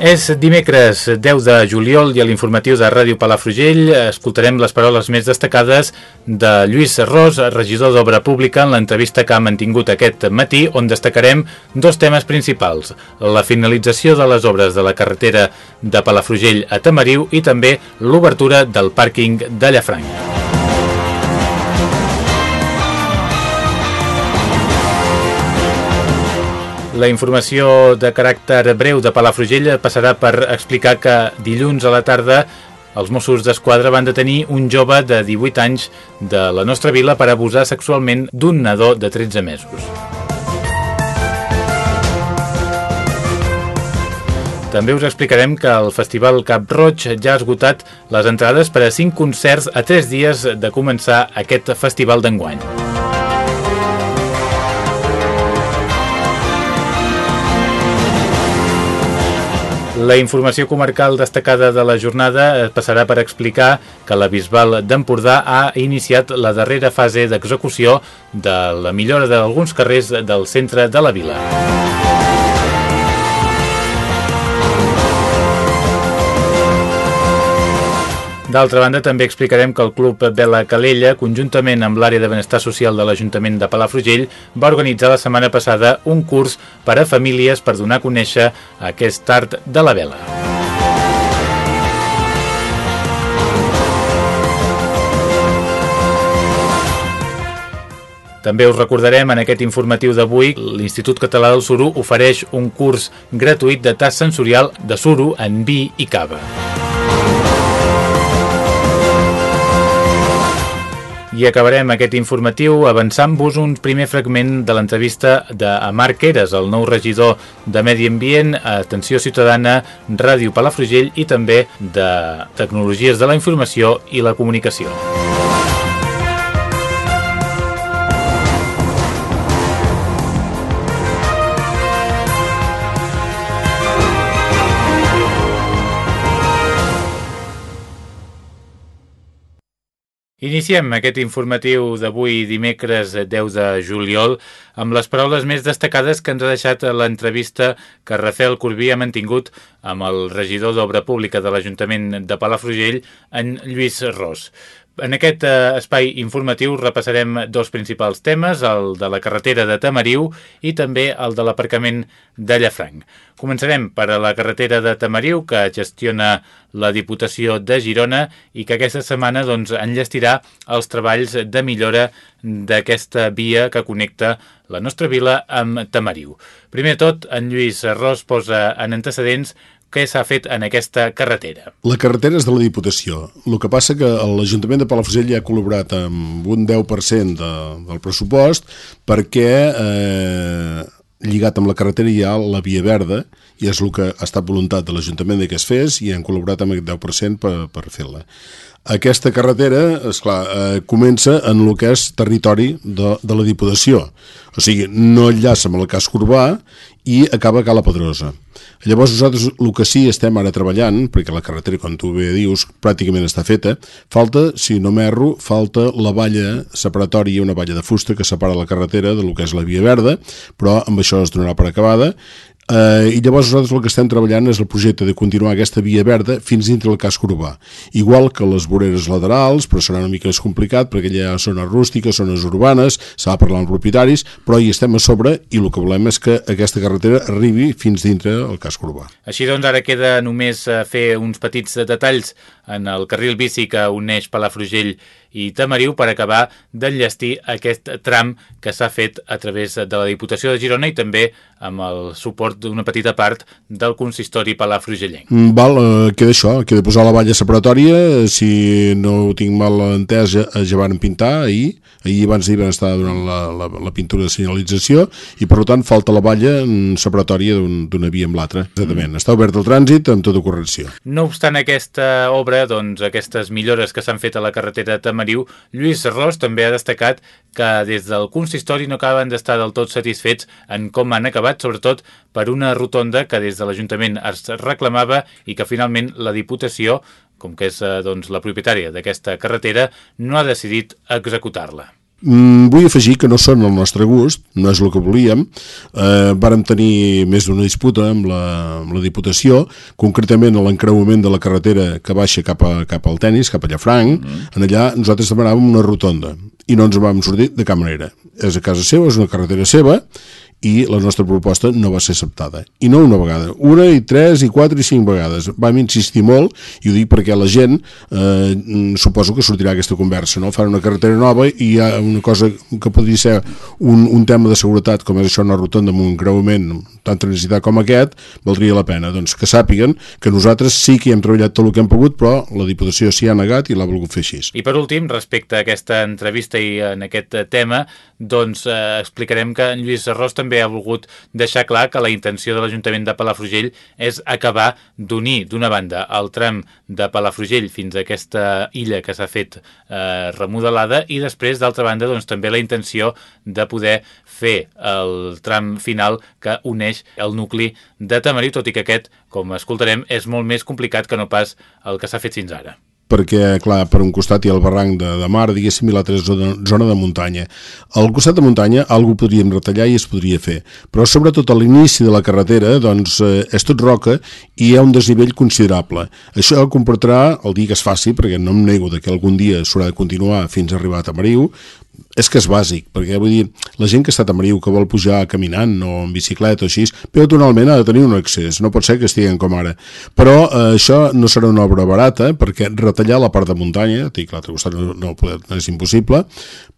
És dimecres 10 de juliol i a l'informatiu de Ràdio Palafrugell escoltarem les paraules més destacades de Lluís Ros, regidor d'Obra Pública, en l'entrevista que ha mantingut aquest matí, on destacarem dos temes principals, la finalització de les obres de la carretera de Palafrugell a Tamariu i també l'obertura del pàrquing de Llafranc. La informació de caràcter breu de Palafrugell passarà per explicar que dilluns a la tarda els Mossos d'Esquadra van detenir un jove de 18 anys de la nostra vila per abusar sexualment d'un nadó de 13 mesos. També us explicarem que el Festival Cap Roig ja ha esgotat les entrades per a 5 concerts a 3 dies de començar aquest festival d'enguany. La informació comarcal destacada de la jornada passarà per explicar que la Bisbal d'Empordà ha iniciat la darrera fase d'execució de la millora d'alguns carrers del centre de la vila. D'altra banda, també explicarem que el Club Bela Calella, conjuntament amb l'àrea de benestar social de l'Ajuntament de Palafrugell, va organitzar la setmana passada un curs per a famílies per donar a conèixer aquest art de la vela. També us recordarem en aquest informatiu d'avui l'Institut Català del Suro ofereix un curs gratuït de tast sensorial de suro en vi i cava. I acabarem aquest informatiu avançant-vos un primer fragment de l'entrevista de Marc Eres, el nou regidor de Medi Ambient, Atenció Ciutadana, Ràdio Palafrugell i també de Tecnologies de la Informació i la Comunicació. Iniciem aquest informatiu d'avui dimecres 10 de juliol amb les paraules més destacades que ens ha deixat l'entrevista que Rafael Corbí ha mantingut amb el regidor d'Obra Pública de l'Ajuntament de Palafrugell, en Lluís Ros. En aquest eh, espai informatiu repassarem dos principals temes, el de la carretera de Tamariu i també el de l'aparcament de Llafranc. Començarem per a la carretera de Tamariu, que gestiona la Diputació de Girona i que aquesta setmana doncs, enllestirà els treballs de millora d'aquesta via que connecta la nostra vila amb Tamariu. Primer tot, en Lluís Ros posa en antecedents què s'ha fet en aquesta carretera? La carretera és de la Diputació. El que passa que l'Ajuntament de Palafrugell ja ha col·laborat amb un 10% de, del pressupost perquè eh, lligat amb la carretera hi ha la Via Verda i és el que ha estat voluntat de l'Ajuntament que es fes i han col·laborat amb aquest 10% per, per fer-la. Aquesta carretera, és clar, eh, comença en el que és territori de, de la Diputació. O sigui, no enllaça amb el casc urbà i acaba a Cala Pedrosa. Llavors nosaltres el que sí estem ara treballant, perquè la carretera, com tu bé dius, pràcticament està feta, falta, si no m'erro, falta la valla separatòria, una valla de fusta que separa la carretera de lo que és la Via Verda, però amb això es donarà per acabada Eh, I llavors nosaltres el que estem treballant és el projecte de continuar aquesta via verda fins dintre el casc urbà. Igual que les voreres laterals, però serà una mica més complicat perquè hi ha zones rústiques, zones urbanes, s'ha de parlar amb propietaris, però hi estem a sobre i el que volem és que aquesta carretera arribi fins dintre el casc urbà. Així doncs, ara queda només eh, fer uns petits detalls en el carril bici que uneix Palafrugell i Tamariu per acabar d'enllestir aquest tram que s'ha fet a través de la Diputació de Girona i també amb el suport d'una petita part del consistori Palafrugellenc. Mm, val, eh, queda això, queda posar la valla separatòria, si no ho tinc mal entès, ja, ja van pintar ahir, ahir abans d'ahir van estar durant la, la, la pintura de senyalització i per tant falta la valla separatòria d'una un, via amb l'altra. Exactament, mm. està obert el trànsit amb tota correcció. No obstant aquesta obra, doncs aquestes millores que s'han fet a la carretera de Tamariu, Lluís Ros també ha destacat que des del consistori no acaben d'estar del tot satisfets en com han acabat, sobretot per una rotonda que des de l'Ajuntament es reclamava i que finalment la Diputació com que és eh, doncs, la propietària d'aquesta carretera, no ha decidit executar-la. Mm, vull afegir que no són el nostre gust, no és el que volíem. Eh, vàrem tenir més d'una disputa amb la, amb la Diputació, concretament a l'encreuament de la carretera que baixa cap, a, cap al tennis, cap a Llafranc. Mm. En allà nosaltres demanàvem una rotonda i no ens vam sortir de cap manera. És a casa seva, és una carretera seva i la nostra proposta no va ser acceptada. I no una vegada, una i tres i quatre i cinc vegades. Vam insistir molt, i ho dic perquè la gent, eh, suposo que sortirà aquesta conversa, no? Fan una carretera nova i hi ha una cosa que podria ser un, un tema de seguretat, com és això una rotonda amb un creuament tanta necessitat com aquest, valdria la pena. Doncs que sàpiguen que nosaltres sí que hem treballat tot el que hem pogut, però la Diputació s'hi ha negat i l'ha volgut fer així. I per últim, respecte a aquesta entrevista i en aquest tema, doncs eh, explicarem que en Lluís Arròs també també ha volgut deixar clar que la intenció de l'Ajuntament de Palafrugell és acabar d'unir, d'una banda, el tram de Palafrugell fins a aquesta illa que s'ha fet eh, remodelada i després, d'altra banda, doncs, també la intenció de poder fer el tram final que uneix el nucli de Tamariu, tot i que aquest, com escoltarem, és molt més complicat que no pas el que s'ha fet fins ara perquè, clar, per un costat hi ha el barranc de, de mar, diguéssim, i l'altra és zona, zona de muntanya. Al costat de muntanya, alguna podríem retallar i es podria fer, però sobretot a l'inici de la carretera, doncs, eh, és tot roca i hi ha un desnivell considerable. Això comportarà, el dia que es faci, perquè no em nego de que algun dia s'haurà de continuar fins a arribar a Tamariu, és que és bàsic, perquè vull dir, la gent que està a Tamariu, que vol pujar caminant o en bicicleta o així, peatonalment ha de tenir un accés, no pot ser que estiguen com ara. Però eh, això no serà una obra barata, perquè retallar la part de muntanya, dic, l'altre costat no, no, no és impossible,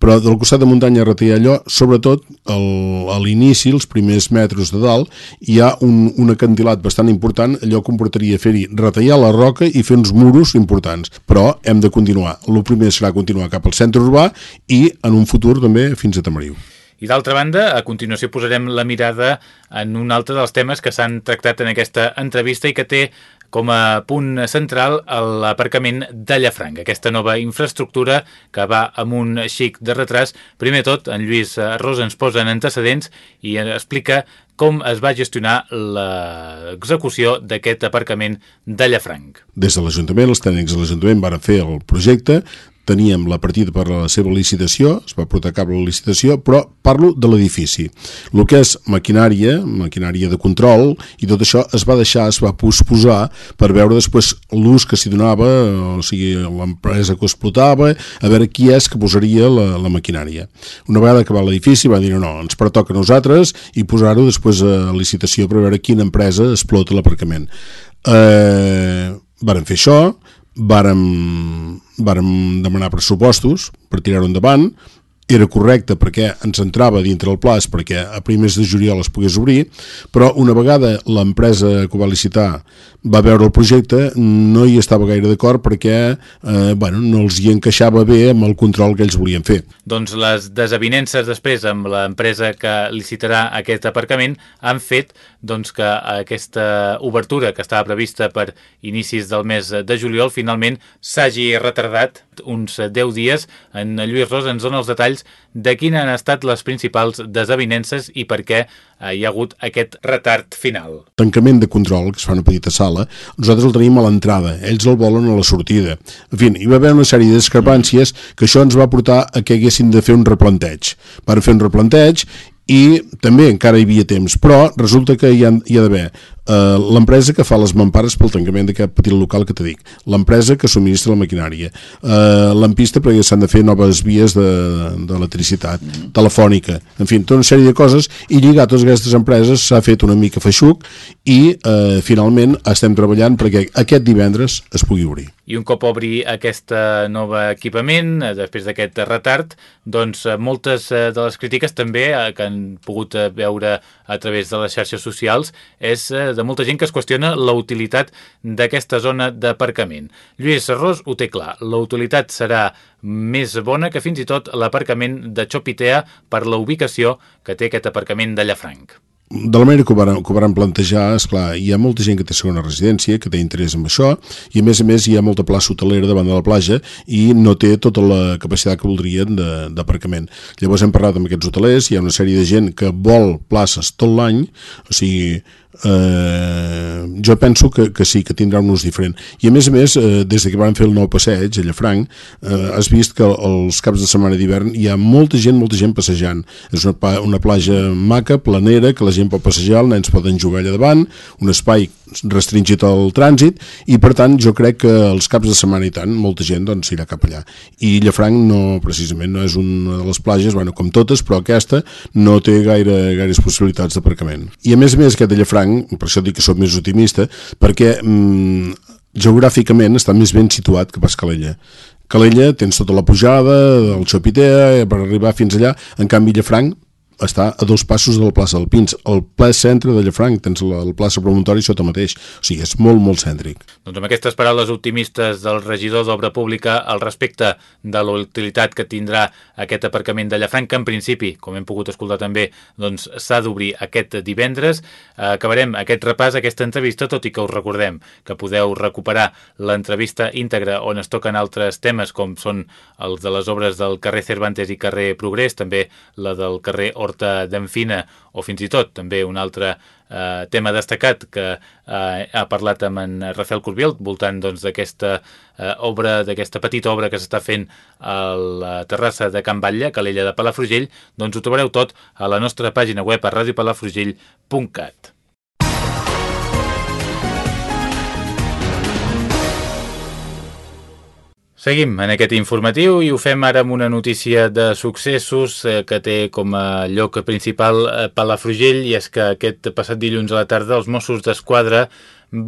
però del costat de muntanya retallar allò, sobretot el, a l'inici, els primers metres de dalt, hi ha un, un acantilat bastant important, allò comportaria fer-hi retallar la roca i fer uns muros importants, però hem de continuar. El primer serà continuar cap al centre urbà i en un futur també fins a Tamariu. I d'altra banda, a continuació posarem la mirada en un altre dels temes que s'han tractat en aquesta entrevista i que té com a punt central l'aparcament de Llafranc, aquesta nova infraestructura que va amb un xic de retras. Primer tot, en Lluís Ros ens posa en antecedents i explica com es va gestionar l'execució d'aquest aparcament de Llafranc. Des de l'Ajuntament, els tècnics de l'Ajuntament van fer el projecte, teníem la partida per a la seva licitació, es va portar a cap la licitació, però parlo de l'edifici. El que és maquinària, maquinària de control, i tot això es va deixar, es va posposar per veure després l'ús que s'hi donava, o sigui, l'empresa que explotava, a veure qui és que posaria la, la maquinària. Una vegada que va l'edifici va dir no, no, ens pertoca a nosaltres i posar-ho després a licitació per veure quina empresa explota l'aparcament. Eh, varen fer això, vàrem, vàrem demanar pressupostos per tirar-ho endavant, era correcte perquè ens entrava dintre el plaç perquè a primers de juliol es pogués obrir, però una vegada l'empresa que ho va licitar va veure el projecte, no hi estava gaire d'acord perquè eh, bueno, no els hi encaixava bé amb el control que ells volien fer. Doncs les desavinences després amb l'empresa que licitarà aquest aparcament han fet doncs, que aquesta obertura que estava prevista per inicis del mes de juliol finalment s'hagi retardat uns 10 dies. En Lluís Ros ens dona els detalls de quines han estat les principals desavinences i per què hi ha hagut aquest retard final. Tancament de control, que es fa una petita sala, nosaltres el tenim a l'entrada, ells el volen a la sortida. En fi, hi va haver una sèrie de discrepàncies que això ens va portar a que haguessin de fer un replanteig. Van fer un replanteig i també encara hi havia temps, però resulta que hi ha, hi ha d'haver eh, l'empresa que fa les mampares pel tancament d'aquest petit local que te dic, l'empresa que subministra la maquinària, eh, l'empista perquè s'han de fer noves vies d'electricitat, de, mm. telefònica, en fi, tota una sèrie de coses i lligar totes aquestes empreses s'ha fet una mica feixuc i eh, finalment estem treballant perquè aquest divendres es pugui obrir. I un cop obri aquest nou equipament, després d'aquest retard, doncs moltes de les crítiques també que han pogut veure a través de les xarxes socials és de molta gent que es qüestiona la utilitat d'aquesta zona d'aparcament. Lluís Serrós ho té clar, la utilitat serà més bona que fins i tot l'aparcament de Xopitea per la ubicació que té aquest aparcament de Llafranc de la manera que ho, van, que ho van plantejar, és clar, hi ha molta gent que té segona residència, que té interès en això, i a més a més hi ha molta plaça hotelera davant de la platja i no té tota la capacitat que voldrien d'aparcament. Llavors hem parlat amb aquests hotelers, hi ha una sèrie de gent que vol places tot l'any, o sigui, eh, jo penso que, que sí, que tindrà un ús diferent. I a més a més, eh, des que van fer el nou passeig a Llafranc, eh, has vist que els caps de setmana d'hivern hi ha molta gent, molta gent passejant. És una, una platja maca, planera, que la gent pot passejar, els nens poden jugar allà davant, un espai restringit al trànsit i per tant jo crec que els caps de setmana i tant molta gent doncs irà cap allà. I Llafranc no, precisament no és una de les platges, bueno, com totes però aquesta no té gaire, gaires possibilitats d'aparcament. I a més a més aquest de Llafranc franc, per això dic que sóc més optimista, perquè mm, geogràficament està més ben situat que pas Calella. Calella tens tota la pujada, el Xopitea, per arribar fins allà, en canvi Llafranc està a dos passos de la plaça del Pins. Al ple centre de Llafranc tens la, la plaça promontori sota mateix. O sigui, és molt, molt cèntric. Doncs amb aquestes paraules optimistes del regidor d'Obra Pública al respecte de la utilitat que tindrà aquest aparcament de Llafranc, que en principi, com hem pogut escoltar també, doncs s'ha d'obrir aquest divendres. Eh, acabarem aquest repàs, aquesta entrevista, tot i que us recordem que podeu recuperar l'entrevista íntegra on es toquen altres temes com són els de les obres del carrer Cervantes i carrer Progrés, també la del carrer Or Horta d'Enfina o fins i tot també un altre eh, tema destacat que eh, ha parlat amb en Rafael Corbiel voltant doncs, d'aquesta doncs, eh, obra, d'aquesta petita obra que s'està fent a la terrassa de Can Batlle, Calella de Palafrugell, doncs ho trobareu tot a la nostra pàgina web a radiopalafrugell.cat. Seguim en aquest informatiu i ho fem ara amb una notícia de successos eh, que té com a lloc principal eh, Palafrugell i és que aquest passat dilluns a la tarda els Mossos d'Esquadra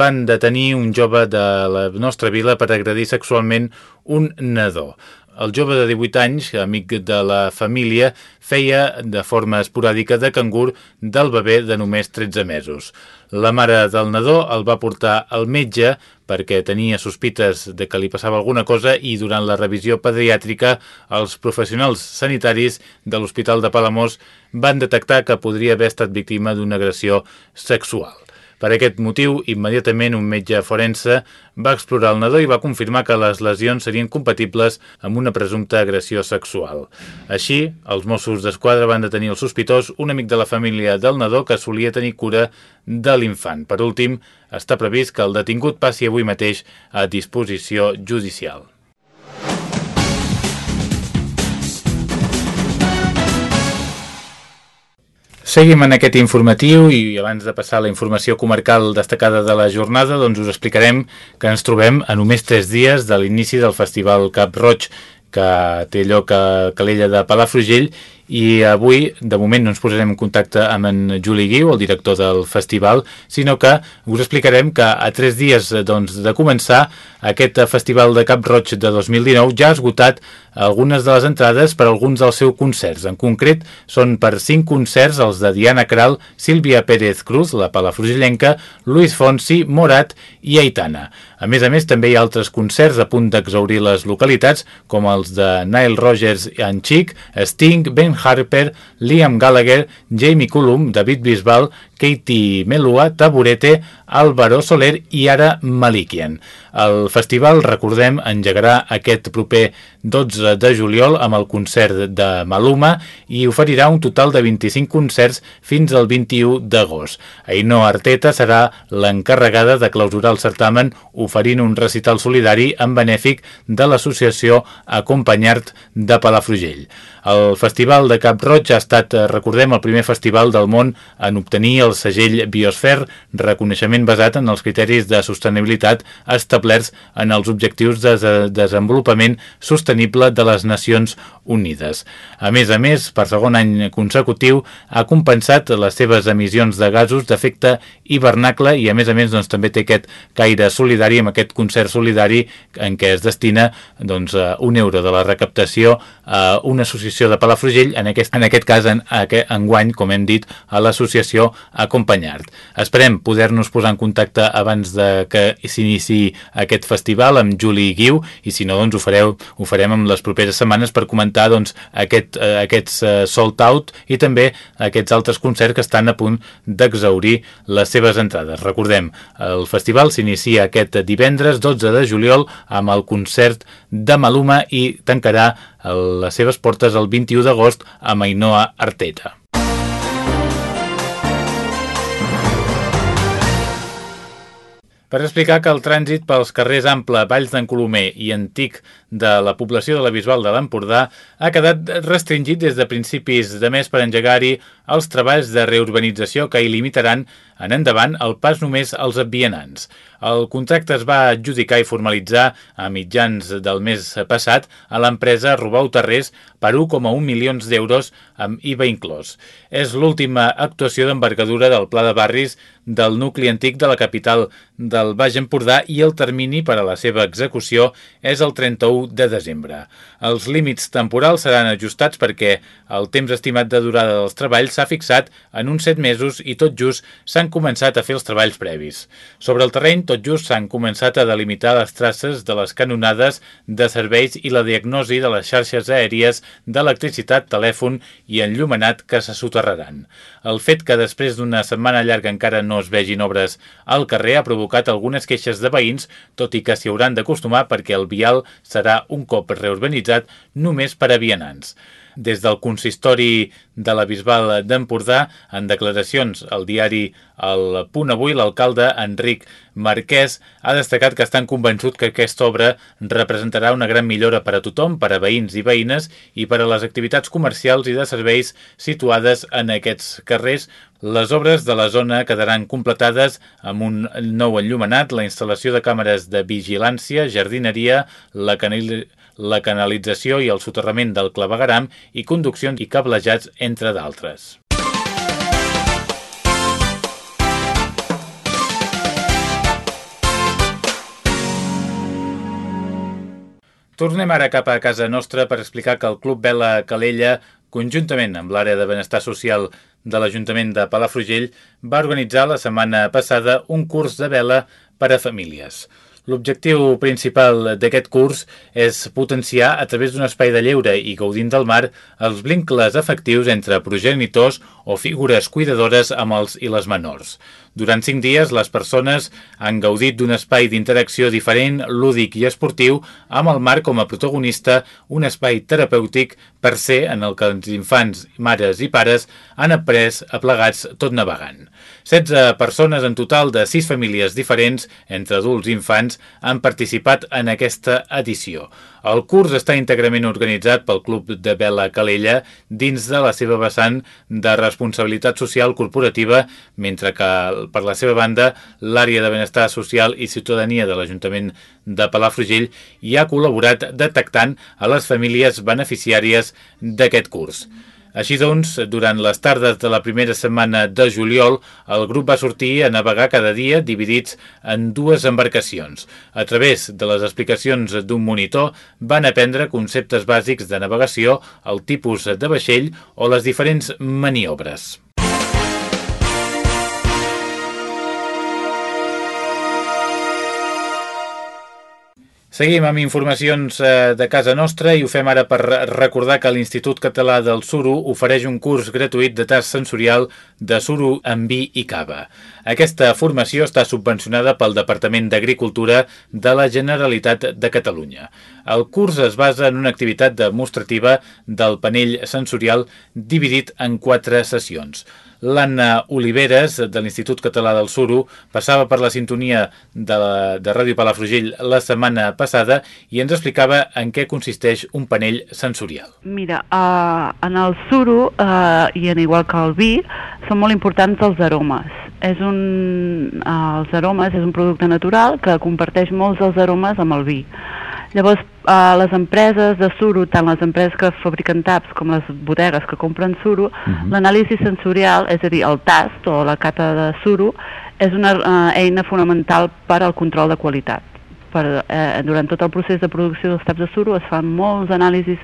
van detenir un jove de la nostra vila per agredir sexualment un nadó. El jove de 18 anys, amic de la família, feia de forma esporàdica de cangur del bebè de només 13 mesos. La mare del nadó el va portar al metge perquè tenia sospites de que li passava alguna cosa i durant la revisió pediàtrica els professionals sanitaris de l'Hospital de Palamós van detectar que podria haver estat víctima d'una agressió sexual. Per aquest motiu, immediatament un metge forense va explorar el nadó i va confirmar que les lesions serien compatibles amb una presumpta agressió sexual. Així, els Mossos d'Esquadra van detenir el sospitós, un amic de la família del nadó que solia tenir cura de l'infant. Per últim, està previst que el detingut passi avui mateix a disposició judicial. Seguim en aquest informatiu i abans de passar la informació comarcal destacada de la jornada, doncs us explicarem que ens trobem a només tres dies de l'inici del Festival Cap Roig, que té lloc a Calella de Palafrugell i avui, de moment, no ens posarem en contacte amb en Juli Guiu, el director del festival, sinó que us explicarem que a tres dies doncs, de començar aquest festival de Cap Roig de 2019 ja ha esgotat algunes de les entrades per alguns dels seus concerts. En concret, són per cinc concerts els de Diana Kral, Sílvia Pérez Cruz, la palafrugellenca, Luis Fonsi, Morat i Aitana. A més a més, també hi ha altres concerts a punt d'exaurir les localitats, com els de Nile Rogers en Chic, Sting, Ben Harper, Liam Gallagher, Jamie Cullum, David Bisbal, Katie Melua, Taburete, Álvaro Soler i ara Malikian. El festival, recordem, engegarà aquest proper 12 de juliol amb el concert de Maluma i oferirà un total de 25 concerts fins al 21 d'agost. Ainhoa Arteta serà l'encarregada de clausurar el certamen oferint un recital solidari en benèfic de l'associació Acompanyart de Palafrugell. El Festival de Cap Roig ha estat, eh, recordem, el primer festival del món en obtenir el segell Biosfer, reconeixement basat en els criteris de sostenibilitat establerts en els objectius de desenvolupament sostenible de les Nacions Unides. A més a més, per segon any consecutiu, ha compensat les seves emissions de gasos d'efecte hivernacle i a més a més doncs, també té aquest caire solidari amb aquest concert solidari en què es destina doncs, un euro de la recaptació a una associació de Palafrugell, en aquest, en aquest cas en, en guany, com hem dit, a l'associació Acompanyart. Esperem poder-nos posar en contacte abans de que s'inici aquest festival amb Juli Guiu i si no, doncs ho, fareu, ho farem en les properes setmanes per comentar doncs, aquest, eh, aquests uh, sold out i també aquests altres concerts que estan a punt d'exaurir les seves entrades. Recordem, el festival s'inicia aquest divendres 12 de juliol amb el concert de Maluma i tancarà les seves portes el 21 d'agost a Mainoa Arteta. Per explicar que el trànsit pels carrers Ample, Valls d'en Colomer i Antic de la població de la Bisbal de l'Empordà ha quedat restringit des de principis de mes per engegar-hi els treballs de reurbanització que hi limitaran en endavant el pas només als vianants. El contracte es va adjudicar i formalitzar a mitjans del mes passat a l'empresa Robau Terrés per 1,1 milions d'euros amb IVA inclòs. És l'última actuació d'envergadura del Pla de Barris del nucli antic de la capital del Baix Empordà i el termini per a la seva execució és el 31 de desembre. Els límits temporals seran ajustats perquè el temps estimat de durada dels treballs s'ha fixat en uns 7 mesos i tot just s'han començat a fer els treballs previs. Sobre el terreny, tot just s'han començat a delimitar les traces de les canonades de serveis i la diagnosi de les xarxes aèries d'electricitat, telèfon i enllumenat que se soterraran. El fet que després d'una setmana llarga encara no es vegin obres al carrer ha provocat algunes queixes de veïns, tot i que s'hi hauran d'acostumar perquè el vial serà un cop reurbanitzat només per a vianants des del consistori de la Bisbal d'Empordà. En declaracions al diari El Punt Avui, l'alcalde Enric Marquès ha destacat que estan convençut que aquesta obra representarà una gran millora per a tothom, per a veïns i veïnes i per a les activitats comercials i de serveis situades en aquests carrers. Les obres de la zona quedaran completades amb un nou enllumenat, la instal·lació de càmeres de vigilància, jardineria, la canil la canalització i el soterrament del clavegaram i conduccions i cablejats, entre d'altres. Tornem ara cap a casa nostra per explicar que el Club Vela Calella, conjuntament amb l'àrea de benestar social de l'Ajuntament de Palafrugell, va organitzar la setmana passada un curs de vela per a famílies. L'objectiu principal d'aquest curs és potenciar a través d'un espai de lleure i gaudint del mar els vincles efectius entre progenitors o figures cuidadores amb els i les menors. Durant cinc dies, les persones han gaudit d'un espai d'interacció diferent, lúdic i esportiu, amb el mar com a protagonista, un espai terapèutic per ser en el que els infants, mares i pares han après aplegats tot navegant. 16 persones en total de 6 famílies diferents, entre adults i infants, han participat en aquesta edició. El curs està íntegrament organitzat pel Club de Vela Calella dins de la seva vessant de responsabilitat social corporativa, mentre que, per la seva banda, l'àrea de benestar social i ciutadania de l'Ajuntament de Palafrugell hi ha col·laborat detectant a les famílies beneficiàries d'aquest curs. Així doncs, durant les tardes de la primera setmana de juliol, el grup va sortir a navegar cada dia dividits en dues embarcacions. A través de les explicacions d'un monitor van aprendre conceptes bàsics de navegació, el tipus de vaixell o les diferents maniobres. Seguim amb informacions eh, de casa nostra i ho fem ara per recordar que l'Institut Català del Suro ofereix un curs gratuït de tast sensorial de suro amb vi i cava. Aquesta formació està subvencionada pel Departament d'Agricultura de la Generalitat de Catalunya. El curs es basa en una activitat demostrativa del panell sensorial dividit en quatre sessions. L'Anna Oliveres, de l'Institut Català del Suro, passava per la sintonia de, la, de Ràdio Palafrugell la setmana passada i ens explicava en què consisteix un panell sensorial. Mira, uh, en el suro, uh, i en igual que el vi, són molt importants els aromes. És un, uh, els aromes és un producte natural que comparteix molts dels aromes amb el vi. Llavors, eh, les empreses de suro, tant les empreses que fabriquen taps com les bodegues que compren suro, uh mhm. -huh. l'anàlisi sensorial, és a dir, el tast o la cata de suro, és una eh, eina fonamental per al control de qualitat. Per, eh, durant tot el procés de producció dels taps de suro es fan molts anàlisis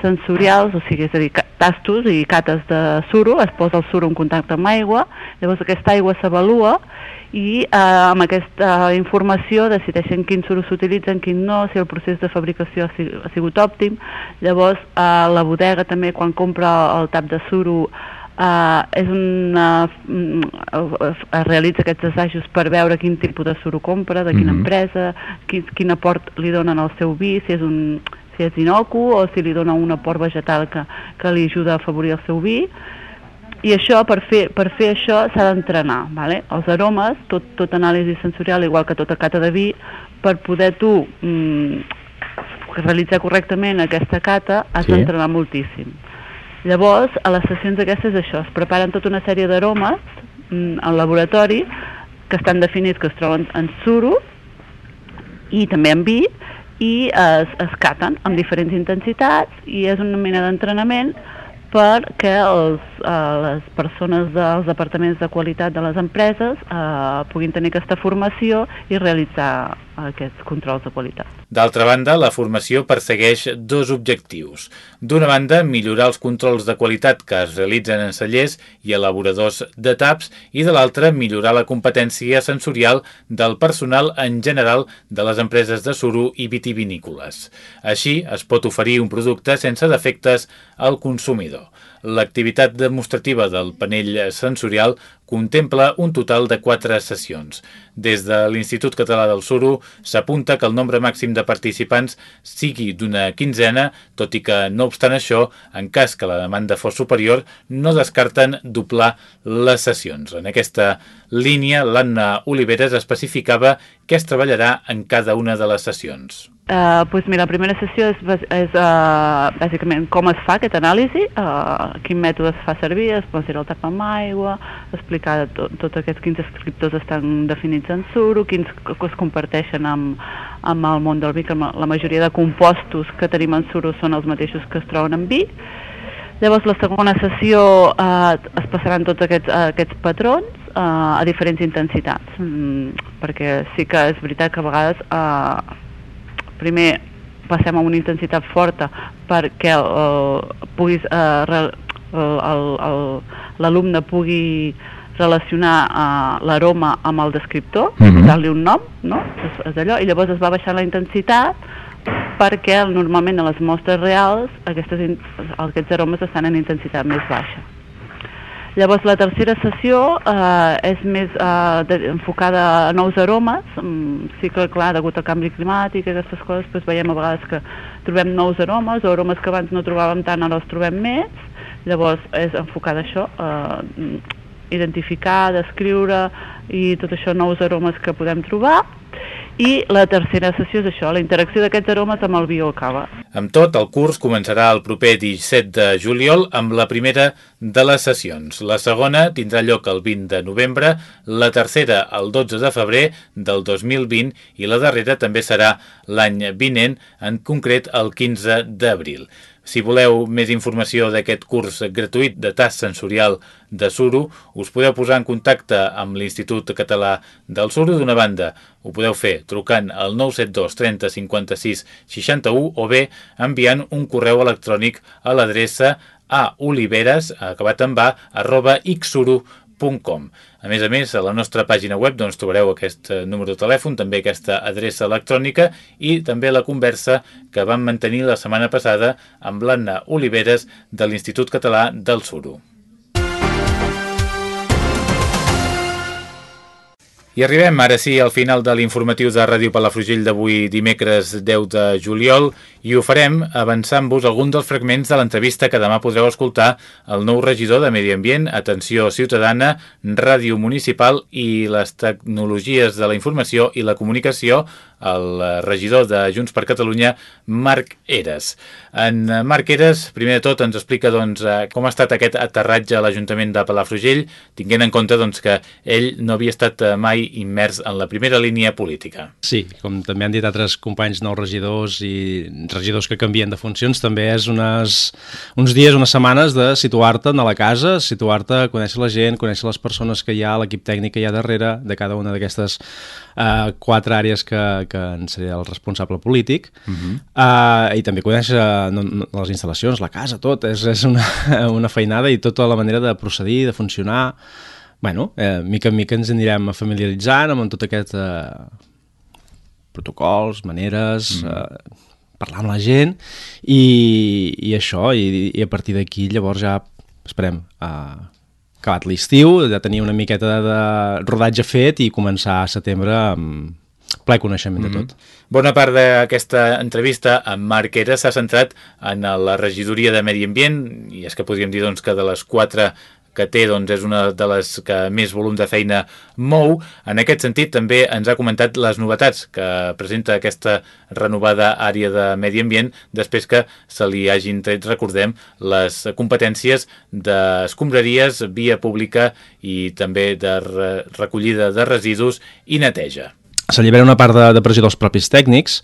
sensorials, o sigui, és a dir, tastos i cates de suro, es posa el suro en contacte amb aigua, llavors aquesta aigua s'avalua i eh, amb aquesta informació decideixen quins suros s'utilitzen, quin no, si el procés de fabricació ha sigut òptim. Llavors, eh, la bodega també, quan compra el tap de suro, eh, és una, uh, es realitza aquests assajos per veure quin tipus de suro compra, de quina mm -hmm. empresa, quin, quin aport li donen al seu vi, si és un si és inocu o si li dona un aport vegetal que, que li ajuda a afavorir el seu vi i això, per fer, per fer això, s'ha d'entrenar. Vale? Els aromes, tot, tot anàlisi sensorial, igual que tota cata de vi, per poder tu mm, realitzar correctament aquesta cata, has sí. d'entrenar moltíssim. Llavors, a les sessions aquestes això, es preparen tota una sèrie d'aromes mm, al laboratori que estan definits, que es troben en suro i també en vi, i es, es caten amb diferents intensitats i és una mena d'entrenament perquè els, eh, les persones dels departaments de qualitat de les empreses eh, puguin tenir aquesta formació i realitzar aquests controls de qualitat. D'altra banda, la formació persegueix dos objectius. D'una banda, millorar els controls de qualitat que es realitzen en cellers i elaboradors de taps i de l'altra, millorar la competència sensorial del personal en general de les empreses de suro i vitivinícoles. Així, es pot oferir un producte sense defectes al consumidor. L'activitat demostrativa del panell sensorial contempla un total de quatre sessions. Des de l'Institut Català del Suro s'apunta que el nombre màxim de participants sigui d'una quinzena, tot i que, no obstant això, en cas que la demanda fos superior, no descarten doblar les sessions. En aquesta línia, l'Anna Oliveres especificava què es treballarà en cada una de les sessions. Uh, pues mira, la primera sessió és, és uh, bàsicament com es fa aquesta anàlisi, uh, quin mètode es fa servir, es posa el tap amb aigua, explicar tots tot aquests quins escriptors estan definits en suro, quins es comparteixen amb, amb el món del vi, que la majoria de compostos que tenim en suro són els mateixos que es troben en vi. Llavors la segona sessió uh, es passaran tots aquests, aquests patrons uh, a diferents intensitats, mm, perquè sí que és veritat que a vegades uh, primer passem a una intensitat forta perquè uh, puguis uh, l'alumne pugui relacionar uh, l'aroma amb el descriptor, uh mhm. -huh. dar-li un nom, no? És, és allò, i llavors es va baixar la intensitat perquè normalment a les mostres reals aquestes, aquests aromes estan en intensitat més baixa. Llavors la tercera sessió eh, és més eh, de, enfocada a nous aromes, mm, sí que clar, degut al canvi climàtic i aquestes coses, doncs veiem a vegades que trobem nous aromes o aromes que abans no trobàvem tant, ara els trobem més, llavors és enfocada a això, eh, identificar, descriure i tot això nous aromes que podem trobar i la tercera sessió és això, la interacció d'aquests aromes amb el biocava. Amb tot, el curs començarà el proper 17 de juliol amb la primera de les sessions. La segona tindrà lloc el 20 de novembre, la tercera el 12 de febrer del 2020 i la darrera també serà l'any vinent, en concret el 15 d'abril. Si voleu més informació d'aquest curs gratuït de tast sensorial de suro, us podeu posar en contacte amb l'Institut Català del Suro d'una banda. Ho podeu fer trucant al 972 30 56 61 o bé enviant un correu electrònic a l'adreça a oliveres, acabat amb a, arroba xsuro.com www.radiocatalunya.com. A més a més, a la nostra pàgina web doncs, trobareu aquest eh, número de telèfon, també aquesta adreça electrònica i també la conversa que vam mantenir la setmana passada amb l'Anna Oliveres de l'Institut Català del Suro. I arribem ara sí al final de l'informatiu de Ràdio Palafrugell d'avui dimecres 10 de juliol i ho farem avançant-vos algun dels fragments de l'entrevista que demà podreu escoltar el nou regidor de Medi Ambient, Atenció Ciutadana, Ràdio Municipal i les tecnologies de la informació i la comunicació el regidor de Junts per Catalunya, Marc Eres. En Marc Eres, primer de tot, ens explica doncs, eh, com ha estat aquest aterratge a l'Ajuntament de Palafrugell, tinguent en compte doncs, que ell no havia estat eh, mai immers en la primera línia política. Sí, com també han dit altres companys nous regidors i regidors que canvien de funcions, també és unes, uns dies, unes setmanes de situar-te a la casa, situar-te, conèixer la gent, conèixer les persones que hi ha, l'equip tècnic que hi ha darrere de cada una d'aquestes uh, quatre àrees que, que en seré el responsable polític, uh -huh. uh, i també conèixer no, no, les instal·lacions, la casa, tot, és, és una, una feinada i tota la manera de procedir, de funcionar, bueno, eh, mica en mica ens anirem familiaritzant amb tot aquest eh, protocols, maneres, mm. eh, parlar amb la gent i, i això, i, i a partir d'aquí llavors ja esperem eh, acabat l'estiu, ja tenir una miqueta de rodatge fet i començar a setembre amb ple coneixement mm -hmm. de tot. Bona part d'aquesta entrevista amb Marc Era s'ha centrat en la regidoria de Medi Ambient i és que podríem dir doncs, que de les quatre que té doncs, és una de les que més volum de feina mou. En aquest sentit, també ens ha comentat les novetats que presenta aquesta renovada àrea de medi ambient després que se li hagin tret, recordem, les competències d'escombraries, via pública i també de re recollida de residus i neteja. S'allibera una part de, de pressió dels propis tècnics,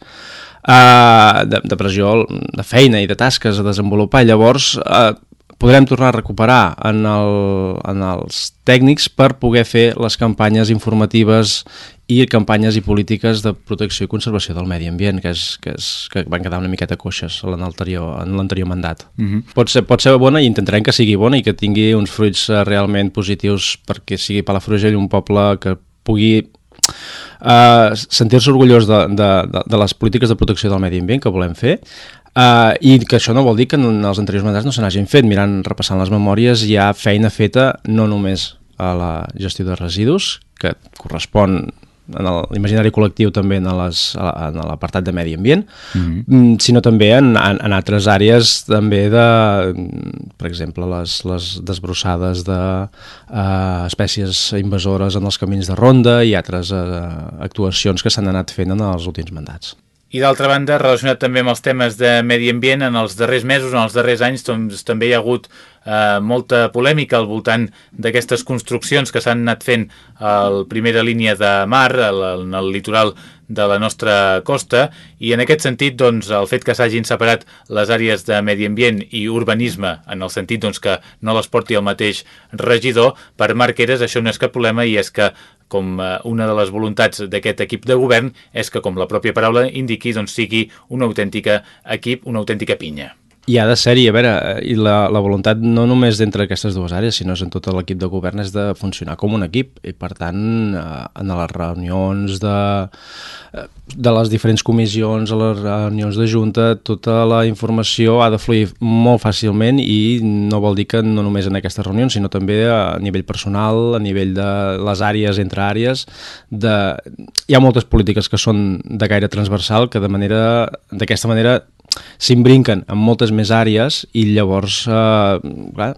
uh, de, de pressió de feina i de tasques a desenvolupar. Llavors, uh, podrem tornar a recuperar en, el, en els tècnics per poder fer les campanyes informatives i campanyes i polítiques de protecció i conservació del medi ambient, que, és, que, és, que van quedar una miqueta coixes en l'anterior mandat. Uh mhm. -huh. pot, ser, pot ser bona i intentarem que sigui bona i que tingui uns fruits eh, realment positius perquè sigui Palafrugell un poble que pugui uh, sentir-se orgullós de, de, de, de les polítiques de protecció del medi ambient que volem fer, Uh, I que això no vol dir que en els anteriors mandats no se n'hagin fet. Mirant, repassant les memòries, hi ha feina feta no només a la gestió de residus, que correspon en l'imaginari col·lectiu també en l'apartat de medi ambient, mm -hmm. sinó també en, en, en altres àrees també de, per exemple, les, les desbrossades de uh, espècies invasores en els camins de ronda i altres uh, actuacions que s'han anat fent en els últims mandats. I d'altra banda, relacionat també amb els temes de medi ambient, en els darrers mesos, en els darrers anys, doncs, també hi ha hagut eh, molta polèmica al voltant d'aquestes construccions que s'han anat fent a la primera línia de mar, en el litoral de la nostra costa, i en aquest sentit, doncs, el fet que s'hagin separat les àrees de medi ambient i urbanisme, en el sentit doncs, que no les porti el mateix regidor, per Marqueres això no és cap problema i és que com eh, una de les voluntats d'aquest equip de govern és que, com la pròpia paraula indiqui, doncs sigui una autèntica equip, una autèntica pinya. I ha de ser-hi, a veure, i la, la voluntat no només d'entre aquestes dues àrees, sinó en tot l'equip de govern és de funcionar com un equip, i per tant, eh, en les reunions de, eh, de les diferents comissions, a les reunions de junta, tota la informació ha de fluir molt fàcilment i no vol dir que no només en aquestes reunions, sinó també a nivell personal, a nivell de les àrees entre àrees, de... hi ha moltes polítiques que són de gaire transversal que de manera d'aquesta manera s'imbrinquen en moltes més àrees i llavors, eh, clar,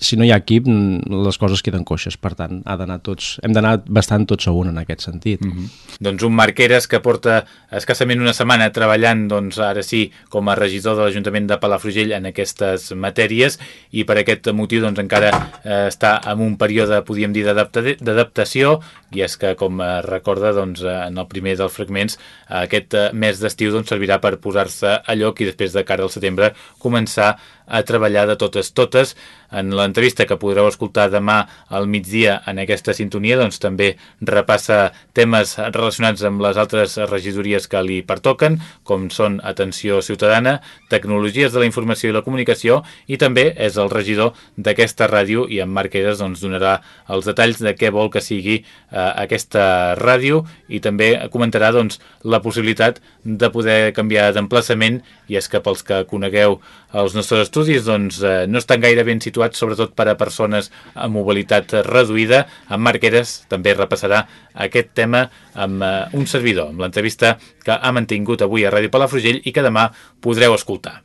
si no hi ha equip, les coses queden coixes. Per tant, ha d'anar tots, hem d'anar bastant tots a un en aquest sentit. Mm -hmm. Doncs un Marqueres que porta escassament una setmana treballant, doncs ara sí, com a regidor de l'Ajuntament de Palafrugell en aquestes matèries i per aquest motiu doncs encara eh, està en un període, podríem dir, d'adaptació i és que, com recorda, doncs, en el primer dels fragments, aquest eh, mes d'estiu doncs, servirà per posar-se a lloc i després de cara al setembre començar a treballar de totes totes. En l'entrevista que podreu escoltar demà al migdia en aquesta sintonia doncs també repassa temes relacionats amb les altres regidories que li pertoquen, com són Atenció Ciutadana, Tecnologies de la Informació i la Comunicació i també és el regidor d'aquesta ràdio i en Marc Eres doncs, donarà els detalls de què vol que sigui eh, aquesta ràdio i també comentarà doncs, la possibilitat de poder canviar d'emplaçament i és que pels que conegueu els nostres estudis doncs, eh, no estan gaire ben situats, sobretot per a persones amb mobilitat reduïda. En Marqueres també repassarà aquest tema amb eh, un servidor, amb l'entrevista que ha mantingut avui a Ràdio Palafrugell i que demà podreu escoltar.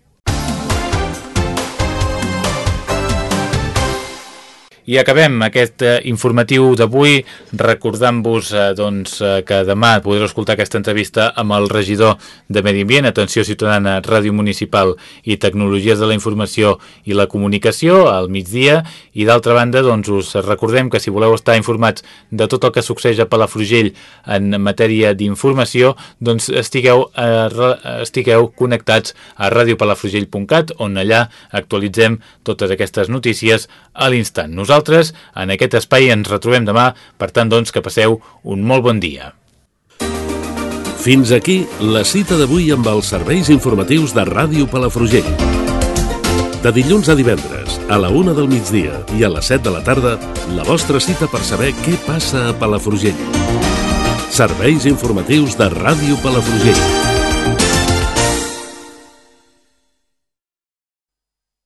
I acabem aquest eh, informatiu d'avui recordant-vos eh, doncs, eh, que demà podreu escoltar aquesta entrevista amb el regidor de Medi Ambient, Atenció Ciutadana, Ràdio Municipal i Tecnologies de la Informació i la Comunicació al migdia i d'altra banda doncs, us recordem que si voleu estar informats de tot el que succeeix a Palafrugell en matèria d'informació doncs estigueu, eh, estigueu connectats a radiopalafrugell.cat on allà actualitzem totes aquestes notícies a l'instant. Nosaltres nosaltres en aquest espai ens retrobem demà, per tant, doncs, que passeu un molt bon dia. Fins aquí la cita d'avui amb els serveis informatius de Ràdio Palafrugell. De dilluns a divendres, a la una del migdia i a les 7 de la tarda, la vostra cita per saber què passa a Palafrugell. Serveis informatius de Ràdio Palafrugell.